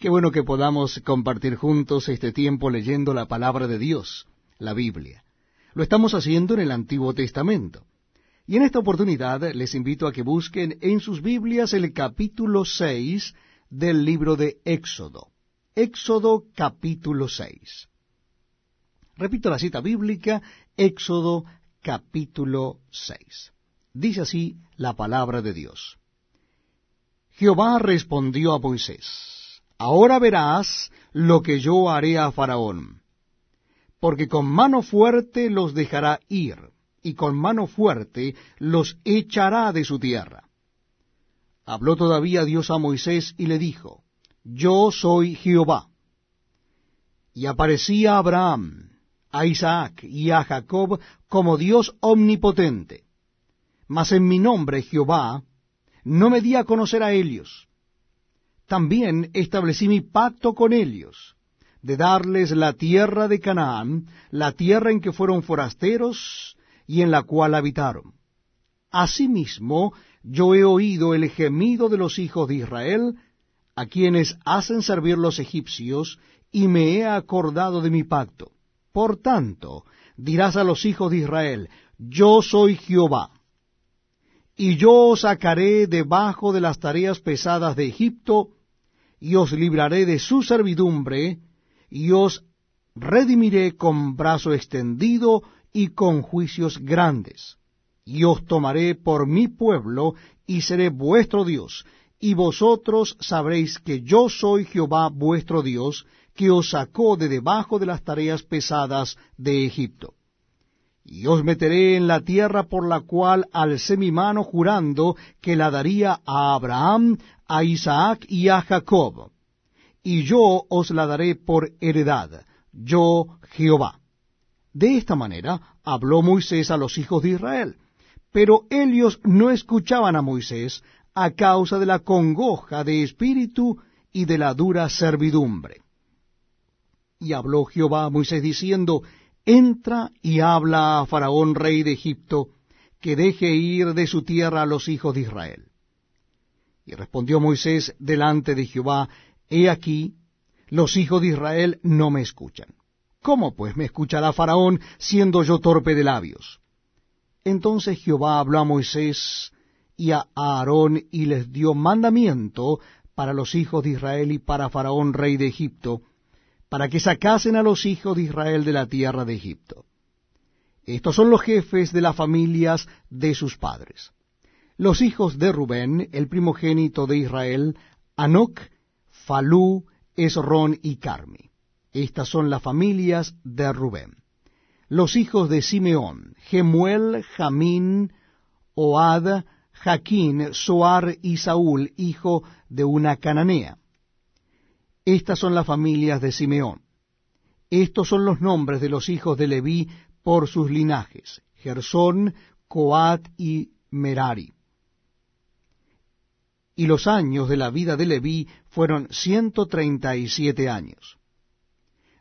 Qué bueno que podamos compartir juntos este tiempo leyendo la palabra de Dios, la Biblia. Lo estamos haciendo en el Antiguo Testamento. Y en esta oportunidad les invito a que busquen en sus Biblias el capítulo 6 del libro de Éxodo. Éxodo capítulo 6. Repito la cita bíblica, Éxodo capítulo 6. Dice así la palabra de Dios. Jehová respondió a Moisés, Ahora verás lo que yo haré a Faraón, porque con mano fuerte los dejará ir, y con mano fuerte los echará de su tierra. Habló todavía Dios a Moisés y le dijo, Yo soy Jehová. Y aparecía a Abraham, a Isaac y a Jacob como Dios omnipotente. Mas en mi nombre, Jehová, no me di a conocer a ellos también establecí mi pacto con ellos, de darles la tierra de Canaán, la tierra en que fueron forasteros y en la cual habitaron. Asimismo, yo he oído el gemido de los hijos de Israel, a quienes hacen servir los egipcios, y me he acordado de mi pacto. Por tanto, dirás a los hijos de Israel, yo soy Jehová. Y yo os sacaré debajo de las tareas pesadas de Egipto, y os libraré de su servidumbre, y os redimiré con brazo extendido y con juicios grandes. Y os tomaré por mi pueblo, y seré vuestro Dios, y vosotros sabréis que yo soy Jehová vuestro Dios, que os sacó de debajo de las tareas pesadas de Egipto. Y os meteré en la tierra por la cual alcé mi mano jurando que la daría a Abraham, a Isaac y a Jacob, y yo os la daré por heredad, yo Jehová. De esta manera habló Moisés a los hijos de Israel, pero ellos no escuchaban a Moisés a causa de la congoja de espíritu y de la dura servidumbre. Y habló Jehová a Moisés diciendo, Entra y habla a Faraón rey de Egipto, que deje ir de su tierra a los hijos de Israel. Y respondió Moisés delante de Jehová, He aquí, los hijos de Israel no me escuchan. ¿Cómo pues me escuchará Faraón siendo yo torpe de labios? Entonces Jehová habló a Moisés y a Aarón y les dio mandamiento para los hijos de Israel y para Faraón rey de Egipto, para que sacasen a los hijos de Israel de la tierra de Egipto. Estos son los jefes de las familias de sus padres. Los hijos de Rubén, el primogénito de Israel, Anoc, Falú, Esrón y Carmi. Estas son las familias de Rubén. Los hijos de Simeón, Gemuel, Jamín, Oad, Jaquín, Soar y Saúl, hijo de una cananea. Estas son las familias de Simeón. Estos son los nombres de los hijos de Leví por sus linajes, Gersón, Coat y Merari y los años de la vida de Leví fueron ciento treinta y siete años.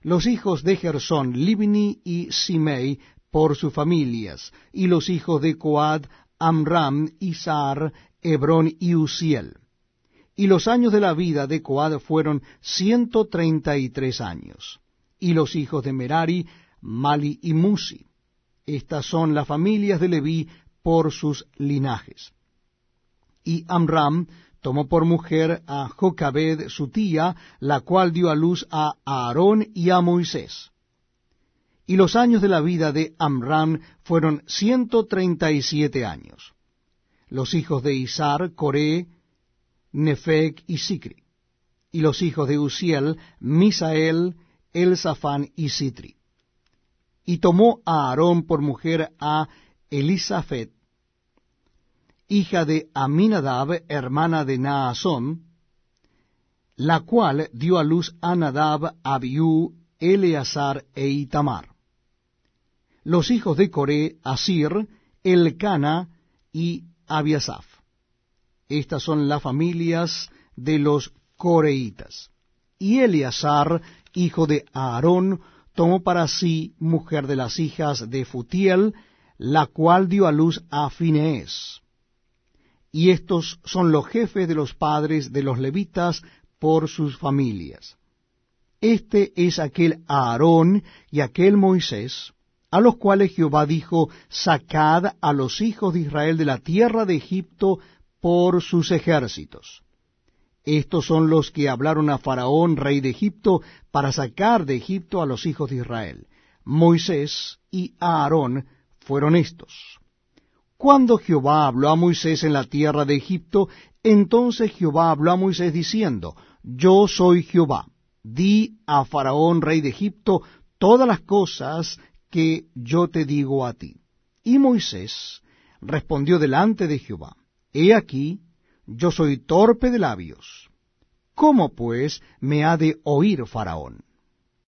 Los hijos de Gersón, Libni y Simei, por sus familias, y los hijos de Coad, Amram, Isar, Hebrón y Uziel. Y los años de la vida de Coad fueron ciento treinta y tres años. Y los hijos de Merari, Mali y Musi. Estas son las familias de Leví por sus linajes. Y Amram tomó por mujer a Jocabed su tía, la cual dio a luz a Aarón y a Moisés. Y los años de la vida de Amram fueron ciento treinta y siete años. Los hijos de Isar, Coré, Nefeg y Sicri. Y los hijos de Uziel, Misael, Elzafán y Sitri. Y tomó a Aarón por mujer a Elisafet, hija de Aminadab, hermana de Naasón, la cual dio a luz a Nadab, Abiú, Eleazar e Itamar. Los hijos de Coré, Asir, Elcana y Abiasaf. Estas son las familias de los coreitas. Y Eleazar, hijo de Aarón, tomó para sí mujer de las hijas de Futiel, la cual dio a luz a Finees y estos son los jefes de los padres de los levitas por sus familias. Este es aquel Aarón y aquel Moisés, a los cuales Jehová dijo, Sacad a los hijos de Israel de la tierra de Egipto por sus ejércitos. Estos son los que hablaron a Faraón, rey de Egipto, para sacar de Egipto a los hijos de Israel. Moisés y Aarón fueron estos. Cuando Jehová habló a Moisés en la tierra de Egipto, entonces Jehová habló a Moisés diciendo, Yo soy Jehová. Di a Faraón, rey de Egipto, todas las cosas que yo te digo a ti. Y Moisés respondió delante de Jehová, He aquí, yo soy torpe de labios. ¿Cómo pues me ha de oír Faraón?